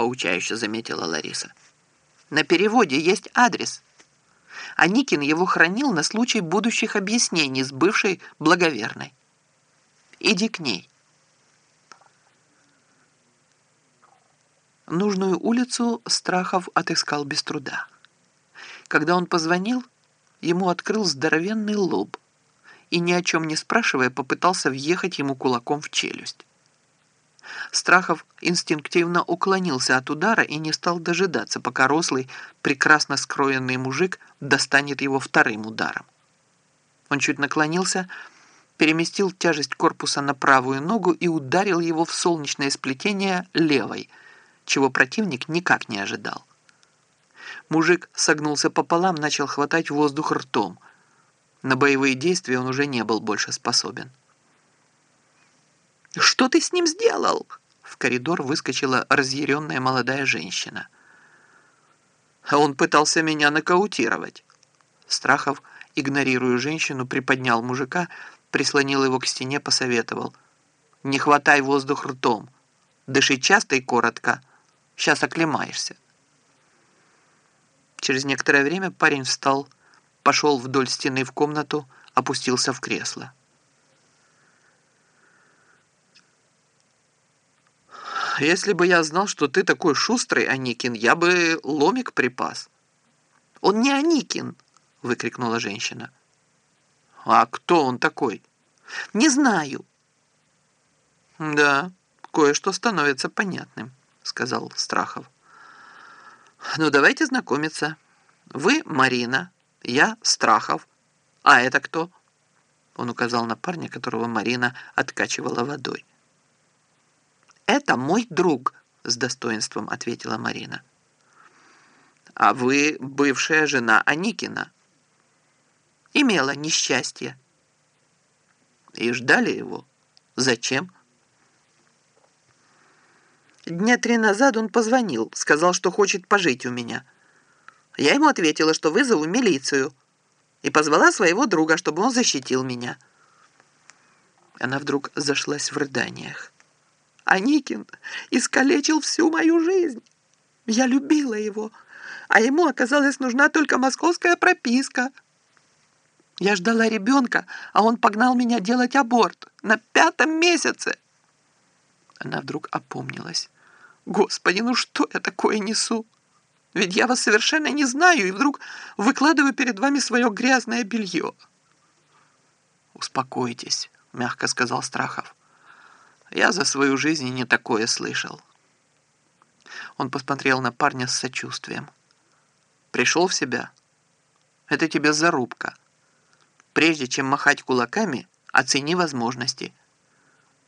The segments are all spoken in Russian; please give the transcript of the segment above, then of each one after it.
поучающе заметила Лариса. На переводе есть адрес. А Никин его хранил на случай будущих объяснений с бывшей благоверной. Иди к ней. Нужную улицу Страхов отыскал без труда. Когда он позвонил, ему открыл здоровенный лоб и, ни о чем не спрашивая, попытался въехать ему кулаком в челюсть. Страхов инстинктивно уклонился от удара и не стал дожидаться, пока рослый, прекрасно скроенный мужик достанет его вторым ударом. Он чуть наклонился, переместил тяжесть корпуса на правую ногу и ударил его в солнечное сплетение левой, чего противник никак не ожидал. Мужик согнулся пополам, начал хватать воздух ртом. На боевые действия он уже не был больше способен. «Что ты с ним сделал?» В коридор выскочила разъяренная молодая женщина. Он пытался меня нокаутировать. Страхов, игнорируя женщину, приподнял мужика, прислонил его к стене, посоветовал. «Не хватай воздух ртом. Дыши часто и коротко. Сейчас оклемаешься». Через некоторое время парень встал, пошел вдоль стены в комнату, опустился в кресло. Если бы я знал, что ты такой шустрый, Аникин, я бы ломик припас». «Он не Аникин!» — выкрикнула женщина. «А кто он такой?» «Не знаю». «Да, кое-что становится понятным», — сказал Страхов. «Ну, давайте знакомиться. Вы Марина, я Страхов. А это кто?» Он указал на парня, которого Марина откачивала водой. «Это мой друг», — с достоинством ответила Марина. «А вы бывшая жена Аникина?» «Имела несчастье». «И ждали его? Зачем?» Дня три назад он позвонил, сказал, что хочет пожить у меня. Я ему ответила, что вызову милицию, и позвала своего друга, чтобы он защитил меня. Она вдруг зашлась в рыданиях. Аникин искалечил всю мою жизнь. Я любила его, а ему оказалась нужна только московская прописка. Я ждала ребенка, а он погнал меня делать аборт на пятом месяце. Она вдруг опомнилась. Господи, ну что я такое несу? Ведь я вас совершенно не знаю, и вдруг выкладываю перед вами свое грязное белье. «Успокойтесь», — мягко сказал Страхов. Я за свою жизнь не такое слышал. Он посмотрел на парня с сочувствием. Пришел в себя? Это тебе зарубка. Прежде чем махать кулаками, оцени возможности.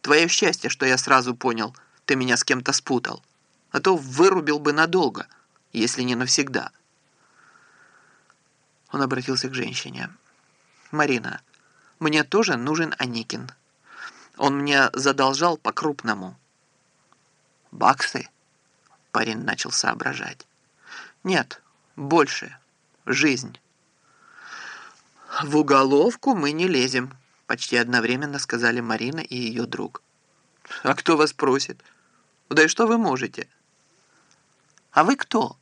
Твое счастье, что я сразу понял, ты меня с кем-то спутал. А то вырубил бы надолго, если не навсегда. Он обратился к женщине. «Марина, мне тоже нужен Аникин». Он мне задолжал по-крупному. «Баксы?» — парень начал соображать. «Нет, больше. Жизнь». «В уголовку мы не лезем», — почти одновременно сказали Марина и ее друг. «А кто вас просит? Да и что вы можете?» «А вы кто?»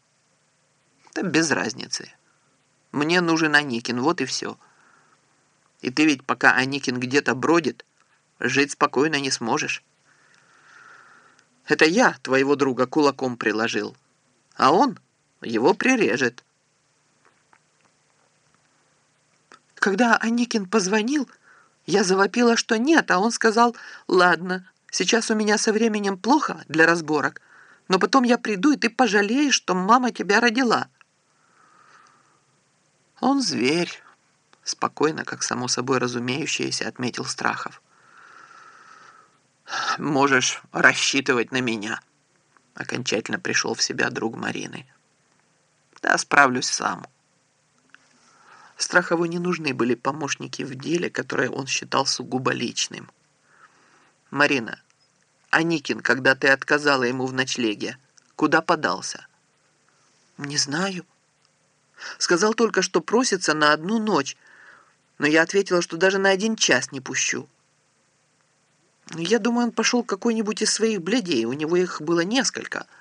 «Да без разницы. Мне нужен Аникин, вот и все. И ты ведь пока Аникин где-то бродит, жить спокойно не сможешь. Это я твоего друга кулаком приложил, а он его прирежет. Когда Аникин позвонил, я завопила, что нет, а он сказал, ладно, сейчас у меня со временем плохо для разборок, но потом я приду, и ты пожалеешь, что мама тебя родила. Он зверь, спокойно, как само собой разумеющееся, отметил Страхов можешь рассчитывать на меня. Окончательно пришел в себя друг Марины. Да, справлюсь сам. Страхову не нужны были помощники в деле, которое он считал сугубо личным. «Марина, Аникин, когда ты отказала ему в ночлеге, куда подался?» «Не знаю. Сказал только, что просится на одну ночь, но я ответила, что даже на один час не пущу». Я думаю, он пошел какой-нибудь из своих бледей, у него их было несколько –